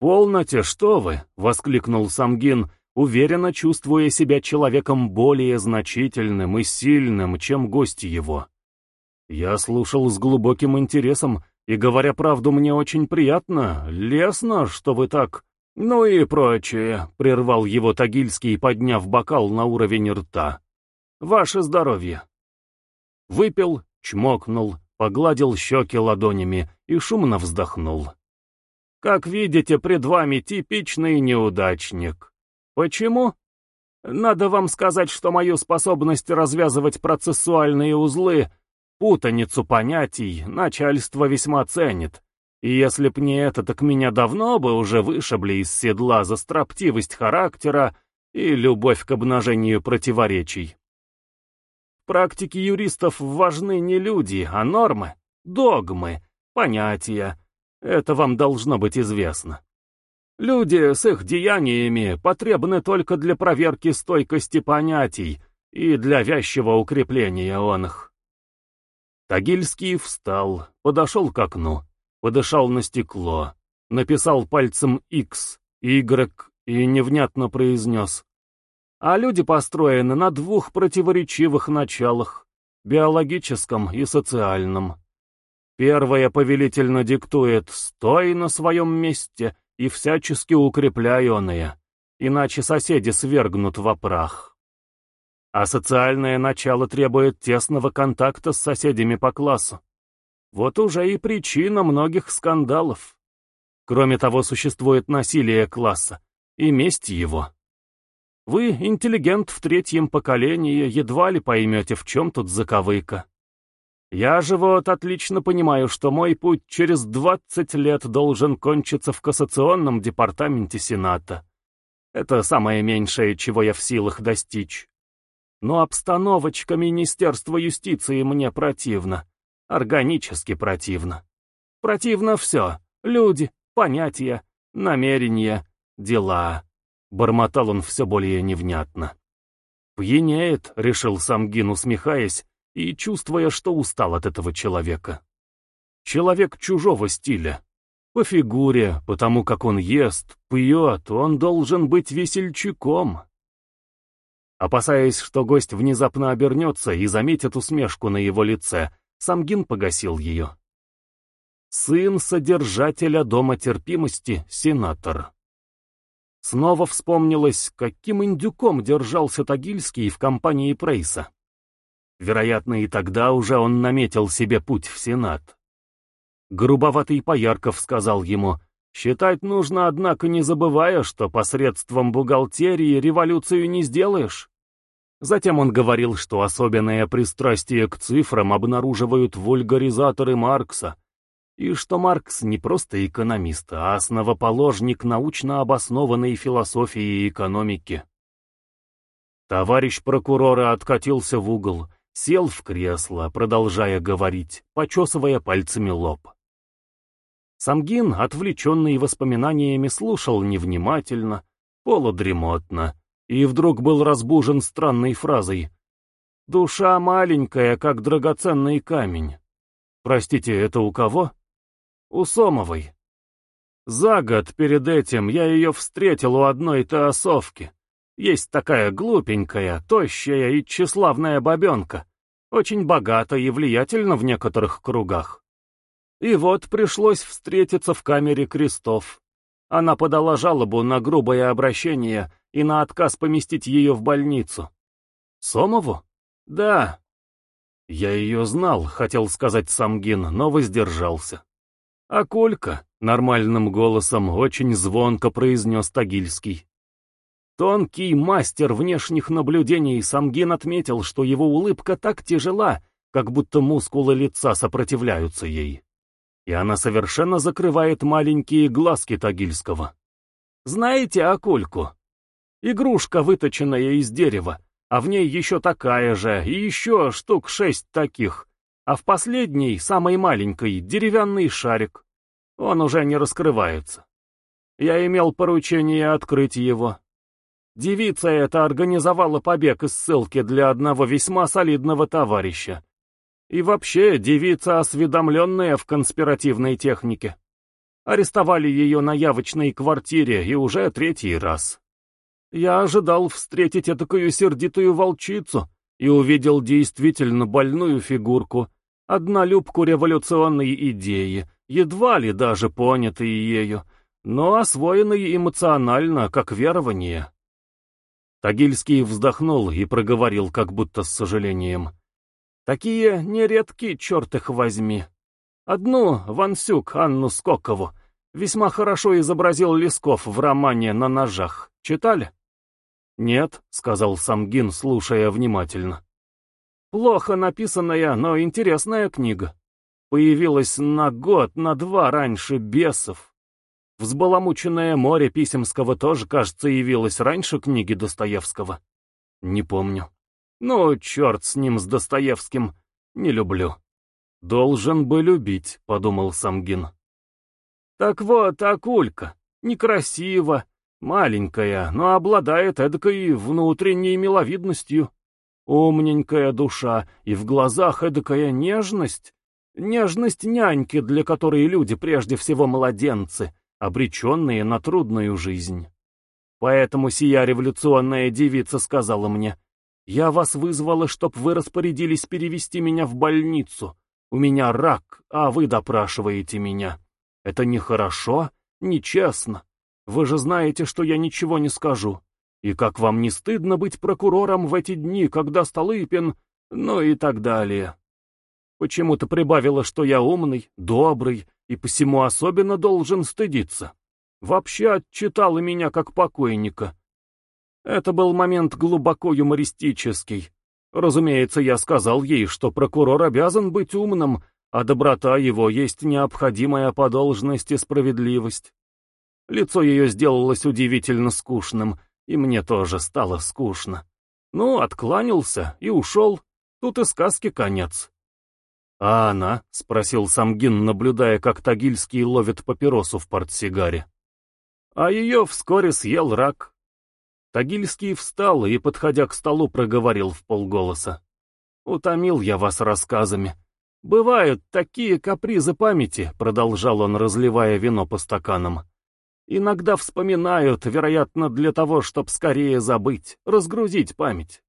«Полноте, что вы!» — воскликнул Самгин, уверенно чувствуя себя человеком более значительным и сильным, чем гости его. Я слушал с глубоким интересом, и, говоря правду, мне очень приятно, лестно, что вы так... Ну и прочее, — прервал его Тагильский, подняв бокал на уровень рта. Ваше здоровье. Выпил, чмокнул, погладил щеки ладонями и шумно вздохнул. Как видите, пред вами типичный неудачник. Почему? Надо вам сказать, что мою способность развязывать процессуальные узлы, путаницу понятий, начальство весьма ценит. И если б не это, так меня давно бы уже вышибли из седла за строптивость характера и любовь к обнажению противоречий практике юристов важны не люди, а нормы, догмы, понятия. Это вам должно быть известно. Люди с их деяниями потребны только для проверки стойкости понятий и для вязчего укрепления он их. Тагильский встал, подошел к окну, подышал на стекло, написал пальцем X, Y и невнятно произнес а люди построены на двух противоречивых началах — биологическом и социальном. Первое повелительно диктует «стой на своем месте» и всячески укрепляй оное, иначе соседи свергнут во прах. А социальное начало требует тесного контакта с соседями по классу. Вот уже и причина многих скандалов. Кроме того, существует насилие класса и месть его. Вы, интеллигент в третьем поколении, едва ли поймете, в чем тут заковыка. Я же вот отлично понимаю, что мой путь через 20 лет должен кончиться в кассационном департаменте Сената. Это самое меньшее, чего я в силах достичь. Но обстановочка Министерства юстиции мне противна. Органически противна. Противно все. Люди, понятия, намерения, дела. Бормотал он все более невнятно. «Пьянеет», — решил Самгин, усмехаясь, и чувствуя, что устал от этого человека. Человек чужого стиля. По фигуре, потому как он ест, пьет, он должен быть весельчаком. Опасаясь, что гость внезапно обернется и заметит усмешку на его лице, Самгин погасил ее. Сын содержателя Дома терпимости, сенатор. Снова вспомнилось, каким индюком держался Тагильский в компании Прейса. Вероятно, и тогда уже он наметил себе путь в Сенат. Грубоватый Поярков сказал ему, «Считать нужно, однако, не забывая, что посредством бухгалтерии революцию не сделаешь». Затем он говорил, что особенное пристрастие к цифрам обнаруживают вульгаризаторы Маркса, и что Маркс не просто экономист, а основоположник научно обоснованной философии экономики. Товарищ прокурора откатился в угол, сел в кресло, продолжая говорить, почесывая пальцами лоб. Самгин, отвлеченный воспоминаниями, слушал невнимательно, полудремотно, и вдруг был разбужен странной фразой «Душа маленькая, как драгоценный камень». Простите, это у кого? У Сомовой. За год перед этим я ее встретил у одной таосовки. Есть такая глупенькая, тощая и тщеславная бабенка. Очень богата и влиятельна в некоторых кругах. И вот пришлось встретиться в камере крестов. Она подала жалобу на грубое обращение и на отказ поместить ее в больницу. Сомову? Да. Я ее знал, хотел сказать Самгин, но воздержался. «А Колька?» — нормальным голосом очень звонко произнес Тагильский. Тонкий мастер внешних наблюдений Самгин отметил, что его улыбка так тяжела, как будто мускулы лица сопротивляются ей. И она совершенно закрывает маленькие глазки Тагильского. «Знаете Акульку? Игрушка, выточенная из дерева, а в ней еще такая же, и еще штук шесть таких, а в последней, самой маленькой, деревянный шарик. Он уже не раскрывается. Я имел поручение открыть его. Девица эта организовала побег из ссылки для одного весьма солидного товарища. И вообще, девица осведомленная в конспиративной технике. Арестовали ее на явочной квартире и уже третий раз. Я ожидал встретить этакую сердитую волчицу и увидел действительно больную фигурку, однолюбку революционной идеи, едва ли даже понятые ею, но освоенные эмоционально, как верование. Тагильский вздохнул и проговорил, как будто с сожалением. Такие нередки, черт их возьми. Одну, Вансюк, Анну Скокову, весьма хорошо изобразил Лесков в романе «На ножах». Читали? «Нет», — сказал Самгин, слушая внимательно. Плохо написанная, но интересная книга. Появилась на год, на два раньше бесов. Взбаламученное море Писемского тоже, кажется, явилось раньше книги Достоевского. Не помню. Ну, черт с ним, с Достоевским. Не люблю. Должен бы любить, подумал Самгин. Так вот, Акулька. Некрасиво, маленькая, но обладает эдакой внутренней миловидностью. Умненькая душа, и в глазах эдакая нежность. Нежность няньки, для которой люди прежде всего младенцы, обреченные на трудную жизнь. Поэтому сия революционная девица сказала мне, «Я вас вызвала, чтоб вы распорядились перевести меня в больницу. У меня рак, а вы допрашиваете меня. Это нехорошо, нечестно. Вы же знаете, что я ничего не скажу. И как вам не стыдно быть прокурором в эти дни, когда Столыпин, ну и так далее. Почему-то прибавила, что я умный, добрый и посему особенно должен стыдиться. Вообще отчитала меня как покойника. Это был момент глубоко юмористический. Разумеется, я сказал ей, что прокурор обязан быть умным, а доброта его есть необходимая по должности справедливость. Лицо ее сделалось удивительно скучным, и мне тоже стало скучно. Ну, откланялся и ушел. Тут и сказки конец. «А она?» — спросил Самгин, наблюдая, как Тагильский ловит папиросу в портсигаре. А ее вскоре съел рак. Тагильский встал и, подходя к столу, проговорил в полголоса. «Утомил я вас рассказами. Бывают такие капризы памяти», — продолжал он, разливая вино по стаканам. «Иногда вспоминают, вероятно, для того, чтобы скорее забыть, разгрузить память».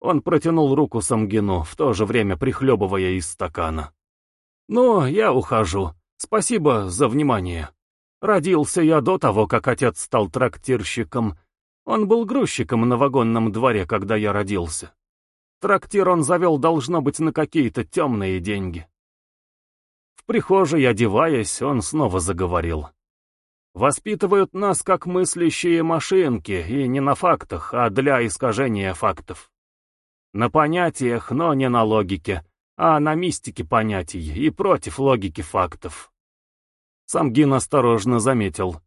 Он протянул руку Самгину, в то же время прихлебывая из стакана. «Ну, я ухожу. Спасибо за внимание. Родился я до того, как отец стал трактирщиком. Он был грузчиком на вагонном дворе, когда я родился. Трактир он завел, должно быть, на какие-то темные деньги». В прихожей, одеваясь, он снова заговорил. «Воспитывают нас как мыслящие машинки, и не на фактах, а для искажения фактов. На понятиях, но не на логике, а на мистике понятий и против логики фактов. Самгин осторожно заметил.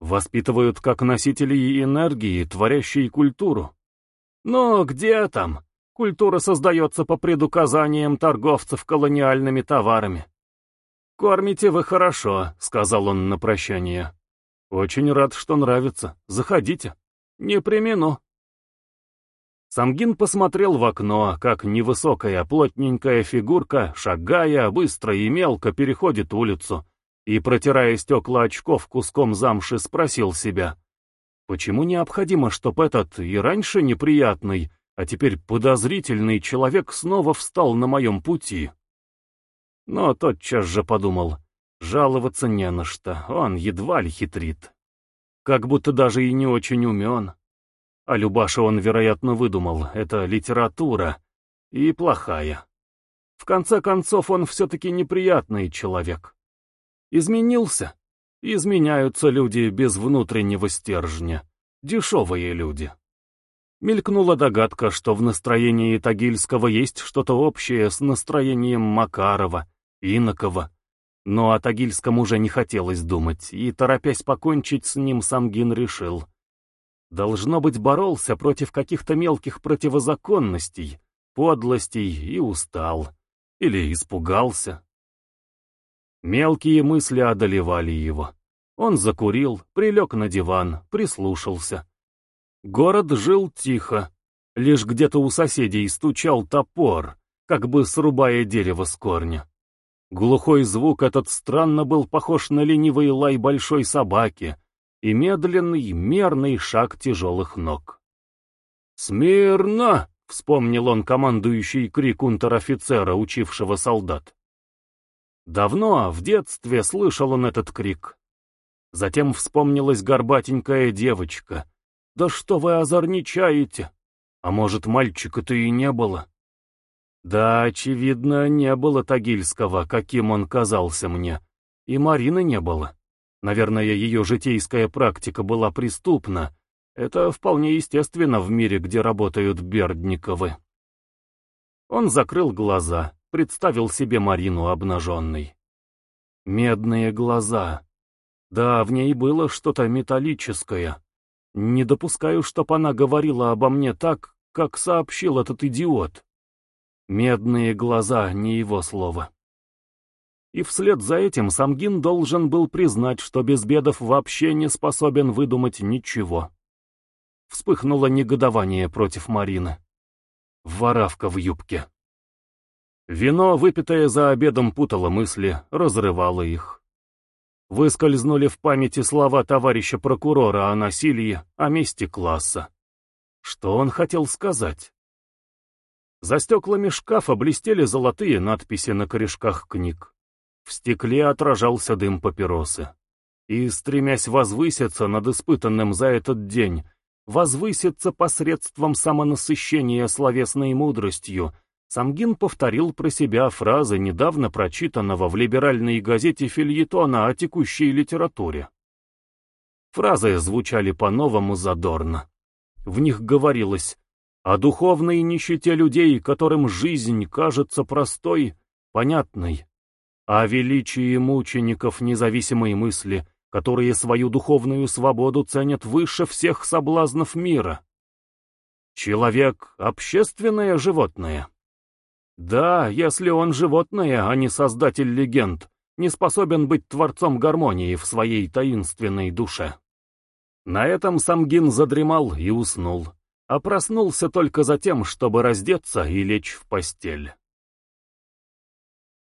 Воспитывают как носителей энергии, творящей культуру. Но где там? Культура создается по предуказаниям торговцев колониальными товарами. «Кормите вы хорошо», — сказал он на прощание. «Очень рад, что нравится. Заходите». «Не примену». Самгин посмотрел в окно, как невысокая плотненькая фигурка, шагая быстро и мелко, переходит улицу, и, протирая стекла очков куском замши, спросил себя, почему необходимо, чтоб этот и раньше неприятный, а теперь подозрительный человек снова встал на моем пути? Но тотчас же подумал, жаловаться не на что, он едва ли хитрит. Как будто даже и не очень умен. А Любаша он, вероятно, выдумал, это литература. И плохая. В конце концов, он все-таки неприятный человек. Изменился? Изменяются люди без внутреннего стержня. Дешевые люди. Мелькнула догадка, что в настроении Тагильского есть что-то общее с настроением Макарова, Инокова. Но о Тагильском уже не хотелось думать, и, торопясь покончить с ним, Самгин решил — Должно быть, боролся против каких-то мелких противозаконностей, подлостей и устал. Или испугался. Мелкие мысли одолевали его. Он закурил, прилег на диван, прислушался. Город жил тихо. Лишь где-то у соседей стучал топор, как бы срубая дерево с корня. Глухой звук этот странно был похож на ленивый лай большой собаки, и медленный, мерный шаг тяжелых ног. «Смирно!» — вспомнил он командующий крик унтер-офицера, учившего солдат. Давно, в детстве, слышал он этот крик. Затем вспомнилась горбатенькая девочка. «Да что вы озорничаете? А может, мальчика-то и не было?» Да, очевидно, не было Тагильского, каким он казался мне. И Марины не было. Наверное, ее житейская практика была преступна. Это вполне естественно в мире, где работают Бердниковы. Он закрыл глаза, представил себе Марину обнаженной. Медные глаза. Да, в ней было что-то металлическое. Не допускаю, чтоб она говорила обо мне так, как сообщил этот идиот. Медные глаза — не его слово. И вслед за этим Самгин должен был признать, что Безбедов вообще не способен выдумать ничего. Вспыхнуло негодование против Марины. Воравка в юбке. Вино, выпитое за обедом, путало мысли, разрывало их. Выскользнули в памяти слова товарища прокурора о насилии, о месте класса. Что он хотел сказать? За стеклами шкафа блестели золотые надписи на корешках книг. В стекле отражался дым папиросы. И, стремясь возвыситься над испытанным за этот день, возвыситься посредством самонасыщения словесной мудростью, Самгин повторил про себя фразы недавно прочитанного в либеральной газете фильетона о текущей литературе. Фразы звучали по-новому задорно. В них говорилось о духовной нищете людей, которым жизнь кажется простой, понятной, о величии мучеников независимой мысли, которые свою духовную свободу ценят выше всех соблазнов мира. Человек — общественное животное. Да, если он животное, а не создатель легенд, не способен быть творцом гармонии в своей таинственной душе. На этом Самгин задремал и уснул, а проснулся только за тем, чтобы раздеться и лечь в постель.